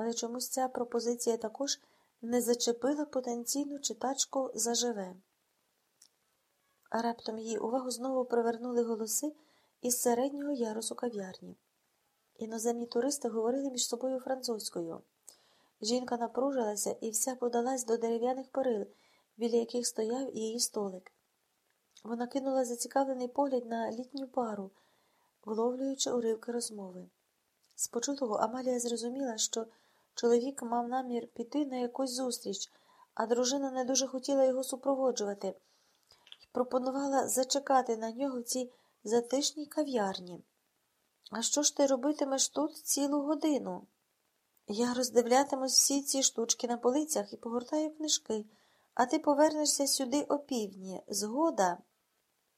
але чомусь ця пропозиція також не зачепила потенційну читачку заживе. А раптом її увагу знову привернули голоси із середнього ярусу кав'ярні. Іноземні туристи говорили між собою французькою. Жінка напружилася і вся подалась до дерев'яних перил, біля яких стояв її столик. Вона кинула зацікавлений погляд на літню пару, вловлюючи уривки розмови. З почутого Амалія зрозуміла, що чоловік мав намір піти на якусь зустріч, а дружина не дуже хотіла його супроводжувати і пропонувала зачекати на нього в цій затишній кав'ярні. А що ж ти робитимеш тут цілу годину? Я роздивлятимусь всі ці штучки на полицях і погортаю книжки, а ти повернешся сюди опівдні. Згода.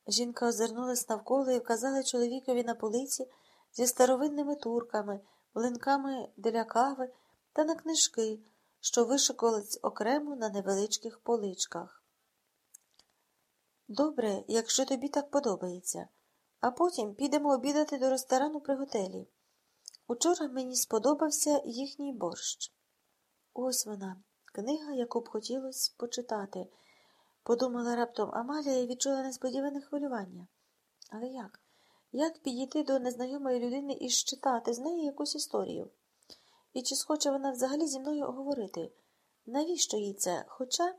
Жінка озирнулась навколо і вказала чоловікові на полиці зі старовинними турками, млинками для кави та на книжки, що вишикувались окремо на невеличких поличках. Добре, якщо тобі так подобається, а потім підемо обідати до ресторану при готелі. Учора мені сподобався їхній борщ. Ось вона, книга, яку б хотілося почитати. Подумала раптом Амалія і відчула несподіване хвилювання. Але як? Як підійти до незнайомої людини і щитати з неї якусь історію? І чи схоче вона взагалі зі мною говорити? Навіщо їй це? Хоча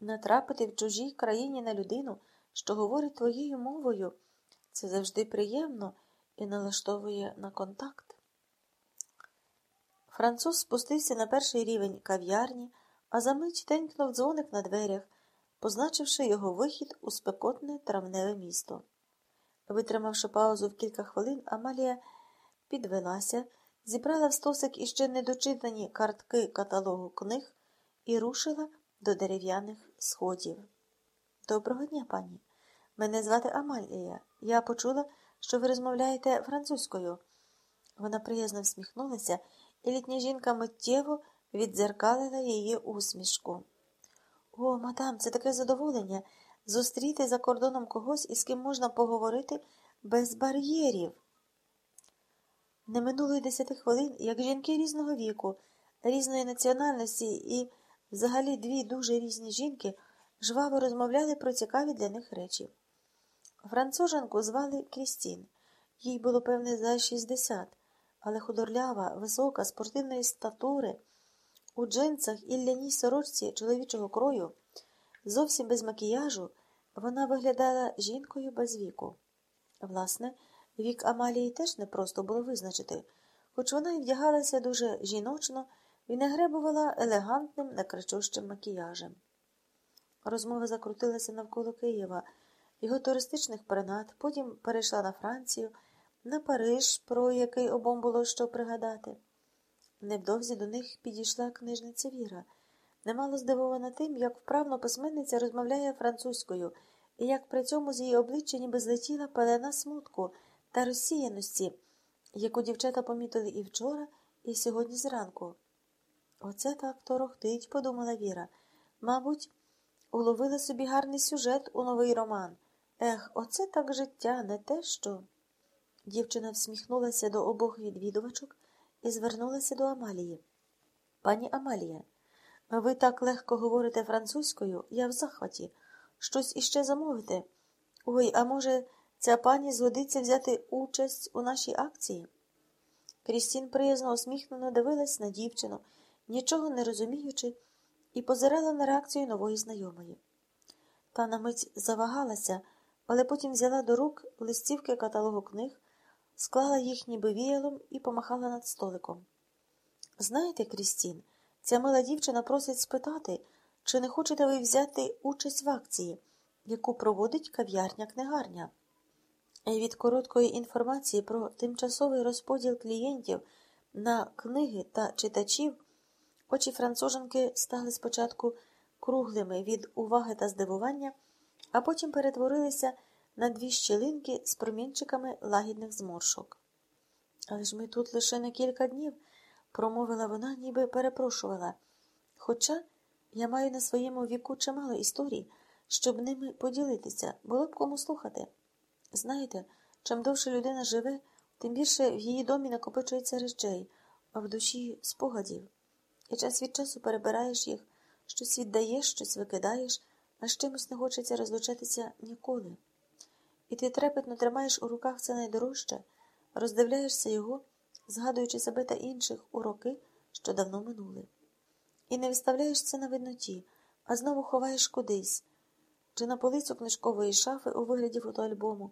натрапити в чужій країні на людину, що говорить твоєю мовою, це завжди приємно і налаштовує на контакт. Француз спустився на перший рівень кав'ярні, а за мить тенькнув дзвоник на дверях, позначивши його вихід у спекотне травневе місто. Витримавши паузу в кілька хвилин, Амалія підвелася, зібрала в стосик іще недочитані картки каталогу книг і рушила до дерев'яних сходів. Доброго дня, пані. Мене звати Амалія. Я почула, що ви розмовляєте французькою. Вона приязно всміхнулася, і літня жінка миттєво віддзеркалила її усмішку. О, мадам, це таке задоволення зустріти за кордоном когось, із ким можна поговорити без бар'єрів. Не минуло й десяти хвилин, як жінки різного віку, різної національності і, взагалі, дві дуже різні жінки жваво розмовляли про цікаві для них речі. Француженку звали Крістін. Їй було, певне, за 60, але худорлява, висока, спортивної статури, у джинсах і ляній сорочці чоловічого крою, зовсім без макіяжу, вона виглядала жінкою без віку. Власне, вік Амалії теж непросто було визначити, хоч вона й вдягалася дуже жіночно і не гребувала елегантним, некричущим макіяжем. Розмова закрутилася навколо Києва його туристичних принад, потім перейшла на Францію, на Париж, про який обом було що пригадати. Невдовзі до них підійшла книжниця Віра, немало здивована тим, як вправно письменниця розмовляє французькою, і як при цьому з її обличчя ніби злетіла пелена смутку та розсіяності, яку дівчата помітили і вчора, і сьогодні зранку. Оце так торохтить, подумала Віра. Мабуть, уловила собі гарний сюжет у новий роман. Ех, оце так життя, не те що. Дівчина всміхнулася до обох відвідувачок і звернулася до Амалії. Пані Амалія, ви так легко говорите французькою, я в захваті. Щось іще замовите. Ой, а може, ця пані згодиться взяти участь у нашій акції? Крістін приязно усміхнено дивилась на дівчину, нічого не розуміючи, і позирала на реакцію нової знайомої. Та на мить завагалася але потім взяла до рук листівки каталогу книг, склала їх ніби віялом і помахала над столиком. Знаєте, Крістін, ця мила дівчина просить спитати, чи не хочете ви взяти участь в акції, яку проводить кав'ярня книгарня. Від короткої інформації про тимчасовий розподіл клієнтів на книги та читачів очі француженки стали спочатку круглими від уваги та здивування а потім перетворилися на дві щілинки з промінчиками лагідних зморшок. Але ж ми тут лише на кілька днів, промовила вона, ніби перепрошувала. Хоча я маю на своєму віку чимало історій, щоб ними поділитися, було б кому слухати. Знаєте, чим довше людина живе, тим більше в її домі накопичується речей, а в душі спогадів, і час від часу перебираєш їх, щось віддаєш, щось викидаєш, а з чимось не хочеться розлучатися ніколи. І ти трепетно тримаєш у руках це найдорожче, роздивляєшся його, згадуючи себе та інших у роки, що давно минули. І не виставляєш це на видноті, а знову ховаєш кудись, чи на полицю книжкової шафи у вигляді фотоальбому,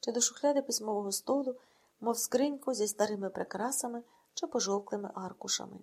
чи до шухляди письмового столу, мов скриньку зі старими прикрасами чи пожовклими аркушами.